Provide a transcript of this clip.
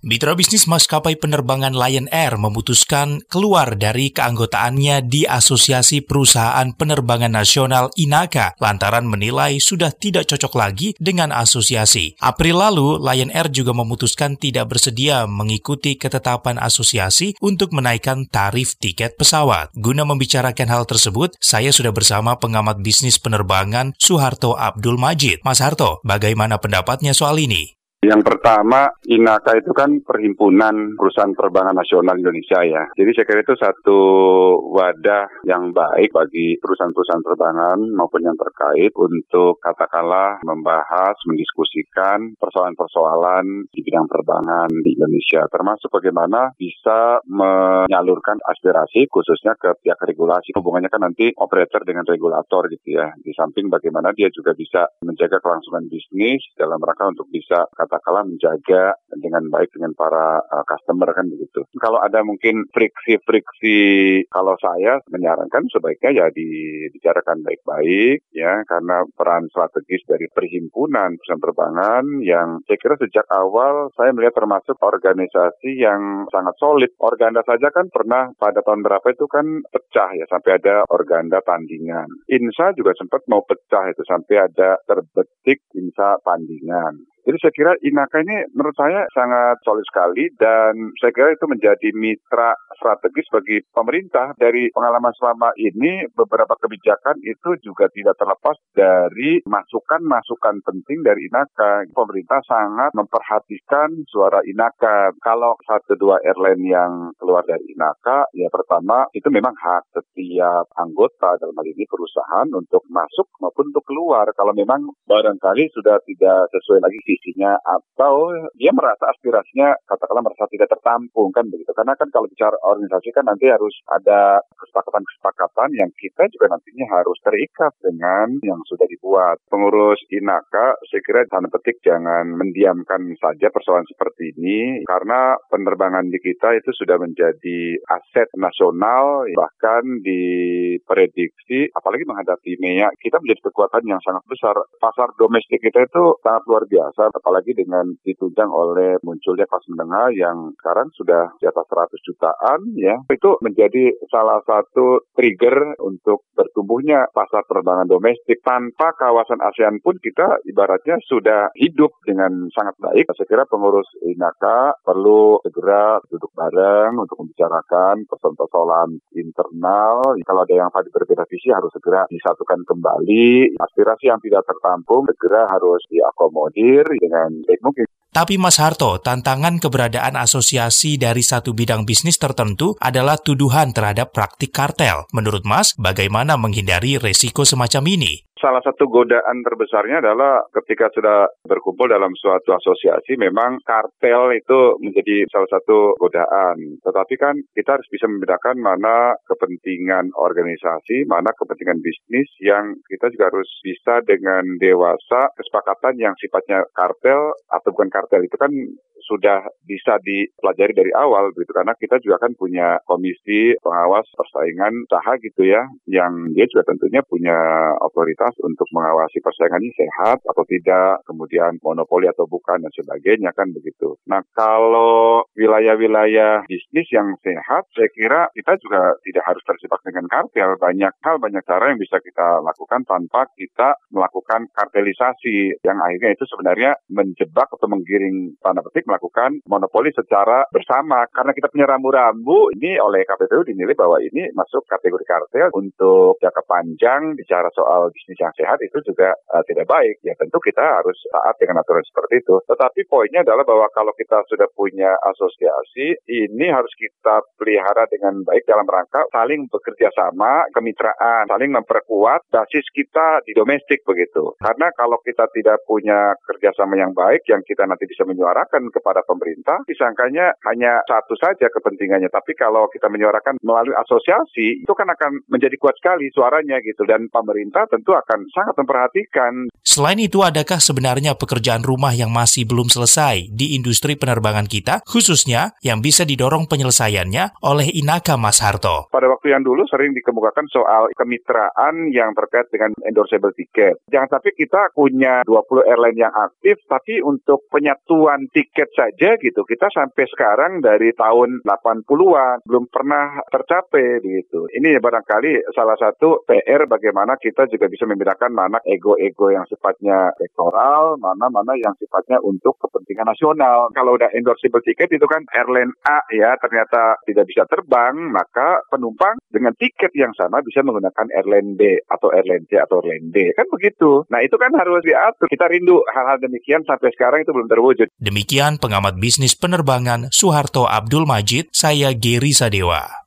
Mitra bisnis maskapai penerbangan Lion Air memutuskan keluar dari keanggotaannya di Asosiasi Perusahaan Penerbangan Nasional INAKA lantaran menilai sudah tidak cocok lagi dengan asosiasi. April lalu, Lion Air juga memutuskan tidak bersedia mengikuti ketetapan asosiasi untuk menaikkan tarif tiket pesawat. Guna membicarakan hal tersebut, saya sudah bersama pengamat bisnis penerbangan Suharto Abdul Majid. Mas Harto, bagaimana pendapatnya soal ini? Yang pertama, INAKA itu kan perhimpunan perusahaan penerbangan nasional Indonesia ya. Jadi saya kira itu satu wadah yang baik bagi perusahaan-perusahaan penerbangan maupun yang terkait untuk katakanlah membahas, mendiskusikan persoalan-persoalan di bidang penerbangan di Indonesia. Termasuk bagaimana bisa menyalurkan aspirasi khususnya ke pihak regulasi. Hubungannya kan nanti operator dengan regulator gitu ya. Di samping bagaimana dia juga bisa menjaga kelangsungan bisnis dalam rangka untuk bisa katakanlah menjaga dengan baik dengan para uh, customer kan begitu. Kalau ada mungkin friksi-friksi, kalau saya menyarankan sebaiknya ya dibicarakan baik-baik ya karena peran strategis dari perhimpunan perusahaan penerbangan yang saya kira sejak awal saya melihat termasuk organisasi yang sangat solid. Organda saja kan pernah pada tahun berapa itu kan pecah ya sampai ada organda tandingan. INSA juga sempat mau pecah itu sampai ada terbetik INSA tandingan. Jadi saya kira Inaka ini menurut saya sangat solid sekali dan saya kira itu menjadi mitra strategis bagi pemerintah. Dari pengalaman selama ini beberapa kebijakan itu juga tidak terlepas dari masukan-masukan penting dari Inaka. Pemerintah sangat memperhatikan suara Inaka. Kalau satu dua airline yang keluar dari Inaka, ya pertama itu memang hak setiap anggota dalam hal ini perusahaan untuk masuk maupun untuk keluar. Kalau memang barangkali sudah tidak sesuai lagi visinya atau dia merasa aspirasinya katakanlah merasa tidak tertampung kan begitu. Karena kan kalau bicara organisasi kan nanti harus ada kesepakatan-kesepakatan yang kita juga nantinya harus terikat dengan yang sudah dibuat. Pengurus Inaka saya kira tanda petik jangan mendiamkan saja persoalan seperti ini karena penerbangan di kita itu sudah menjadi aset nasional bahkan diprediksi apalagi menghadapi MEA kita menjadi kekuatan yang sangat besar. Pasar domestik kita itu sangat luar biasa besar, apalagi dengan ditunjang oleh munculnya kelas menengah yang sekarang sudah di atas 100 jutaan ya. Itu menjadi salah satu trigger untuk bertumbuhnya pasar penerbangan domestik. Tanpa kawasan ASEAN pun kita ibaratnya sudah hidup dengan sangat baik. Saya kira pengurus INAKA perlu segera duduk bareng untuk membicarakan persoalan-persoalan internal. Kalau ada yang tadi berbeda visi harus segera disatukan kembali. Aspirasi yang tidak tertampung segera harus diakomodir dengan. Tapi Mas Harto, tantangan keberadaan asosiasi dari satu bidang bisnis tertentu adalah tuduhan terhadap praktik kartel. Menurut Mas, bagaimana menghindari resiko semacam ini? Salah satu godaan terbesarnya adalah ketika sudah berkumpul dalam suatu asosiasi memang kartel itu menjadi salah satu godaan. Tetapi kan kita harus bisa membedakan mana kepentingan organisasi, mana kepentingan bisnis yang kita juga harus bisa dengan dewasa kesepakatan yang sifatnya kartel atau bukan kartel itu kan sudah bisa dipelajari dari awal begitu karena kita juga kan punya komisi pengawas persaingan usaha gitu ya yang dia juga tentunya punya otoritas untuk mengawasi persaingan ini sehat atau tidak kemudian monopoli atau bukan dan sebagainya kan begitu. Nah kalau wilayah-wilayah bisnis yang sehat saya kira kita juga tidak harus terjebak dengan kartel banyak hal banyak cara yang bisa kita lakukan tanpa kita melakukan kartelisasi yang akhirnya itu sebenarnya menjebak atau menggiring tanda petik monopoli secara bersama. Karena kita punya rambu-rambu, ini oleh KPPU dinilai bahwa ini masuk kategori kartel untuk jangka panjang, bicara soal bisnis yang sehat itu juga uh, tidak baik. Ya tentu kita harus taat dengan aturan seperti itu. Tetapi poinnya adalah bahwa kalau kita sudah punya asosiasi, ini harus kita pelihara dengan baik dalam rangka saling bekerja sama, kemitraan, saling memperkuat basis kita di domestik begitu. Karena kalau kita tidak punya kerjasama yang baik, yang kita nanti bisa menyuarakan kepada kepada pemerintah, disangkanya hanya satu saja kepentingannya. Tapi kalau kita menyuarakan melalui asosiasi, itu kan akan menjadi kuat sekali suaranya gitu. Dan pemerintah tentu akan sangat memperhatikan. Selain itu, adakah sebenarnya pekerjaan rumah yang masih belum selesai di industri penerbangan kita, khususnya yang bisa didorong penyelesaiannya oleh Inaka Mas Harto? Pada waktu yang dulu sering dikemukakan soal kemitraan yang terkait dengan endorsable tiket. Jangan sampai kita punya 20 airline yang aktif, tapi untuk penyatuan tiket saja gitu, kita sampai sekarang dari tahun 80-an belum pernah tercapai gitu. Ini barangkali salah satu PR bagaimana kita juga bisa membedakan mana ego-ego yang sifatnya sektoral, mana-mana yang sifatnya untuk kepentingan nasional. Kalau udah endorsable tiket itu kan airline A ya ternyata tidak bisa terbang, maka penumpang dengan tiket yang sama bisa menggunakan airline B atau airline C atau airline D. Kan begitu. Nah itu kan harus diatur. Kita rindu hal-hal demikian sampai sekarang itu belum terwujud. Demikian pengamat bisnis penerbangan Soeharto Abdul Majid, saya Geri Sadewa.